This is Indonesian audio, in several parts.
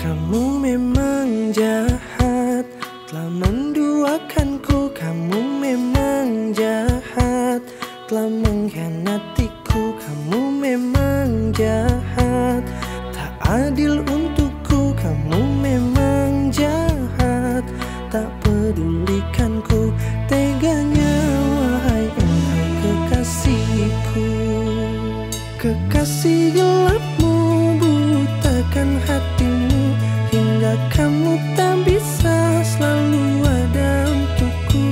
Kamu memang jahat Telah menduakanku Kamu memang jahat Telah mengkhianatiku. Kamu memang jahat Tak adil untukku. Kamu memang jahat Tak pedulikanku Teganya wahai engkau kekasihku. Kekasih gelapmu butakan hati kamu tak bisa selalu ada untukku.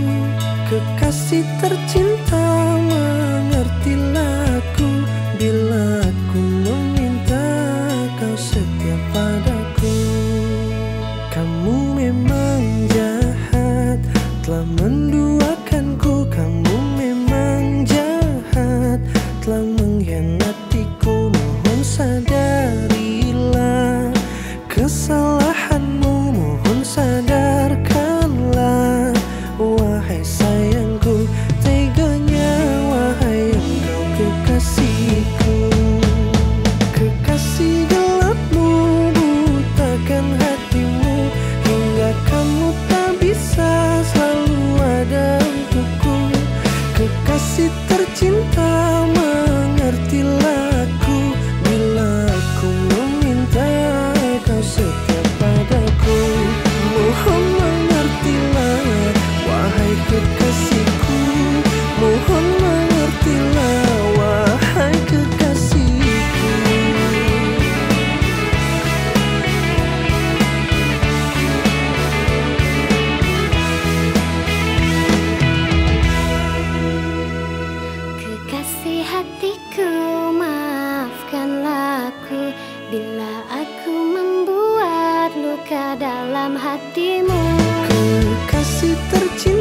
Kekasih tercinta mengertilah aku Bila aku meminta kau setia padaku. Kamu memang jahat telah menduakanku. Kamu memang jahat telah mengkhianatiku. Mohon sadarilah kesalahanmu Mohon sadarkanlah. Wahai sayangku Teganya wahai engkau kekasihku. Kekasih gelapmu butakan hatimu Hingga kamu tak bisa selalu ada untukku. Kekasih tercinta mengertilah tercinta